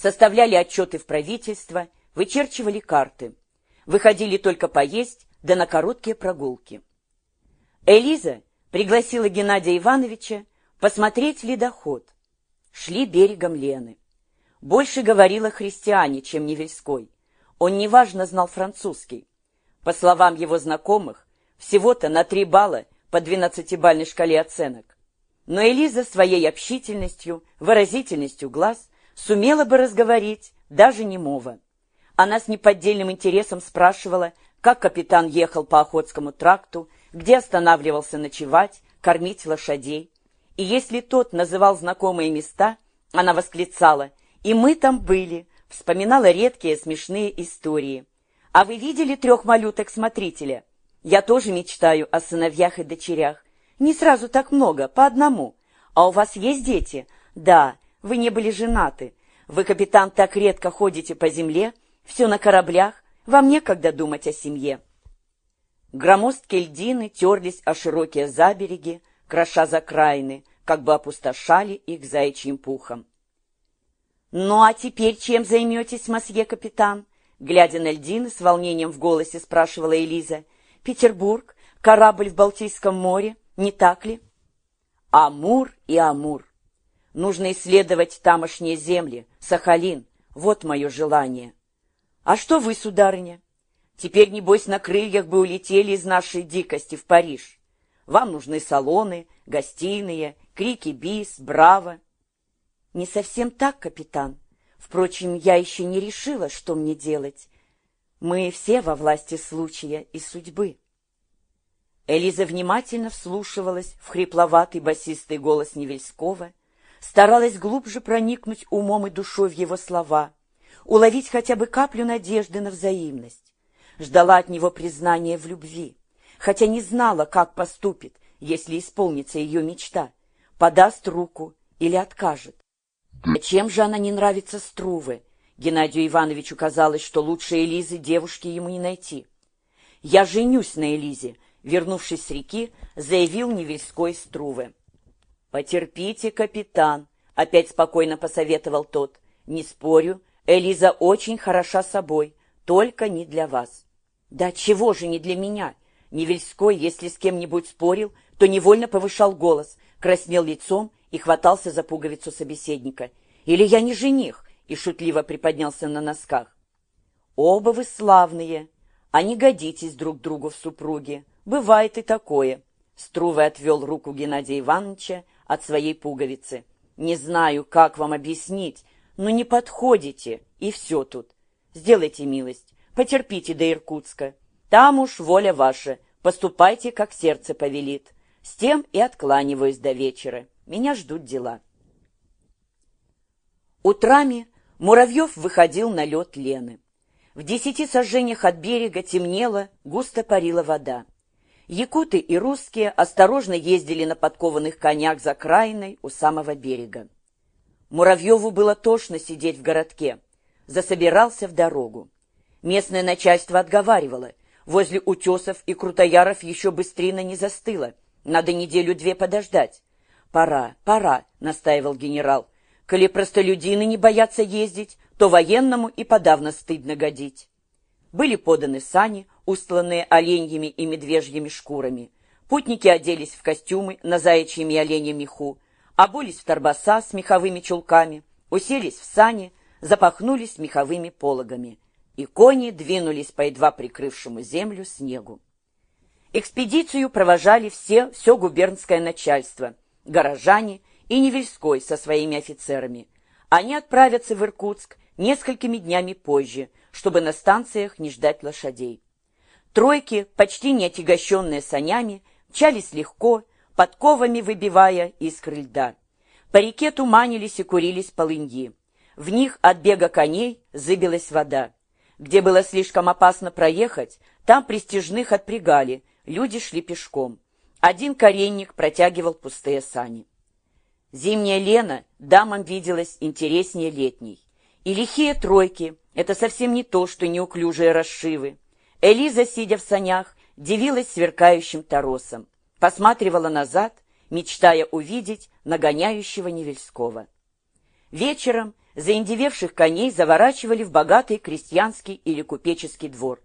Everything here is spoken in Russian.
составляли отчеты в правительство, вычерчивали карты. Выходили только поесть, да на короткие прогулки. Элиза пригласила Геннадия Ивановича посмотреть ледоход. Шли берегом Лены. Больше говорил о христиане, чем Невельской. Он неважно знал французский. По словам его знакомых, всего-то на три балла по двенадцатибальной шкале оценок. Но Элиза своей общительностью, выразительностью глаз сумела бы разговорить даже немого. Она с неподдельным интересом спрашивала, как капитан ехал по Охотскому тракту, где останавливался ночевать, кормить лошадей. И если тот называл знакомые места, она восклицала «И мы там были», вспоминала редкие смешные истории. «А вы видели трех малюток-смотрителя? Я тоже мечтаю о сыновьях и дочерях. Не сразу так много, по одному. А у вас есть дети? Да, вы не были женаты. Вы, капитан, так редко ходите по земле, все на кораблях, вам некогда думать о семье. Громоздкие льдины терлись о широкие забереги, кроша закраины, как бы опустошали их заячьим пухом. «Ну а теперь чем займетесь, мосье капитан?» Глядя на льдины, с волнением в голосе спрашивала Элиза. «Петербург, корабль в Балтийском море, не так ли?» «Амур и Амур. Нужно исследовать тамошние земли, Сахалин. Вот мое желание». «А что вы, сударыня?» «Теперь, небось, на крыльях бы улетели из нашей дикости в Париж. Вам нужны салоны, гостиные, крики бис, браво». «Не совсем так, капитан. Впрочем, я еще не решила, что мне делать. Мы все во власти случая и судьбы». Элиза внимательно вслушивалась в хрипловатый басистый голос Невельского, старалась глубже проникнуть умом и душой в его слова, уловить хотя бы каплю надежды на взаимность. Ждала от него признания в любви, хотя не знала, как поступит, если исполнится ее мечта, подаст руку или откажет. Чем же она не нравится Струве? Геннадию Ивановичу казалось, что лучше Элизы девушки ему не найти. «Я женюсь на Элизе», — вернувшись с реки, заявил Невельской Струве. «Потерпите, капитан», — опять спокойно посоветовал тот. «Не спорю, Элиза очень хороша собой, только не для вас». «Да чего же не для меня?» Невельской, если с кем-нибудь спорил, то невольно повышал голос, краснел лицом и хватался за пуговицу собеседника. «Или я не жених?» и шутливо приподнялся на носках. «Оба вы славные, а не годитесь друг другу в супруге. Бывает и такое». Струве отвел руку Геннадия Ивановича от своей пуговицы. «Не знаю, как вам объяснить, но не подходите, и все тут. Сделайте милость, потерпите до Иркутска. Там уж воля ваша, поступайте, как сердце повелит. С тем и откланиваюсь до вечера. Меня ждут дела». Утрами Муравьев выходил на лед Лены. В десяти сожжениях от берега темнело, густо парила вода. Якуты и русские осторожно ездили на подкованных конях за крайной у самого берега. Муравьеву было тошно сидеть в городке. Засобирался в дорогу. Местное начальство отговаривало. Возле утесов и крутояров еще быстрее не застыло. Надо неделю-две подождать. «Пора, пора», — настаивал генерал. Коли простолюдины не боятся ездить, то военному и подавно стыдно годить. Были поданы сани, устланные оленьями и медвежьими шкурами. Путники оделись в костюмы на заячьем и оленьем меху, обулись в торбоса с меховыми чулками, уселись в сани, запахнулись меховыми пологами. И кони двинулись по едва прикрывшему землю снегу. Экспедицию провожали все, все губернское начальство, горожане и Невельской со своими офицерами. Они отправятся в Иркутск несколькими днями позже, чтобы на станциях не ждать лошадей. Тройки, почти не отягощенные санями, мчались легко, подковами выбивая искры льда. По реке туманились и курились полыньи. В них от бега коней зыбилась вода. Где было слишком опасно проехать, там пристежных отпрягали, люди шли пешком. Один коренник протягивал пустые сани. Зимняя Лена дамам виделась интереснее летней. И лихие тройки — это совсем не то, что неуклюжие расшивы. Элиза, сидя в санях, дивилась сверкающим торосом, посматривала назад, мечтая увидеть нагоняющего Невельского. Вечером заиндевевших коней заворачивали в богатый крестьянский или купеческий двор.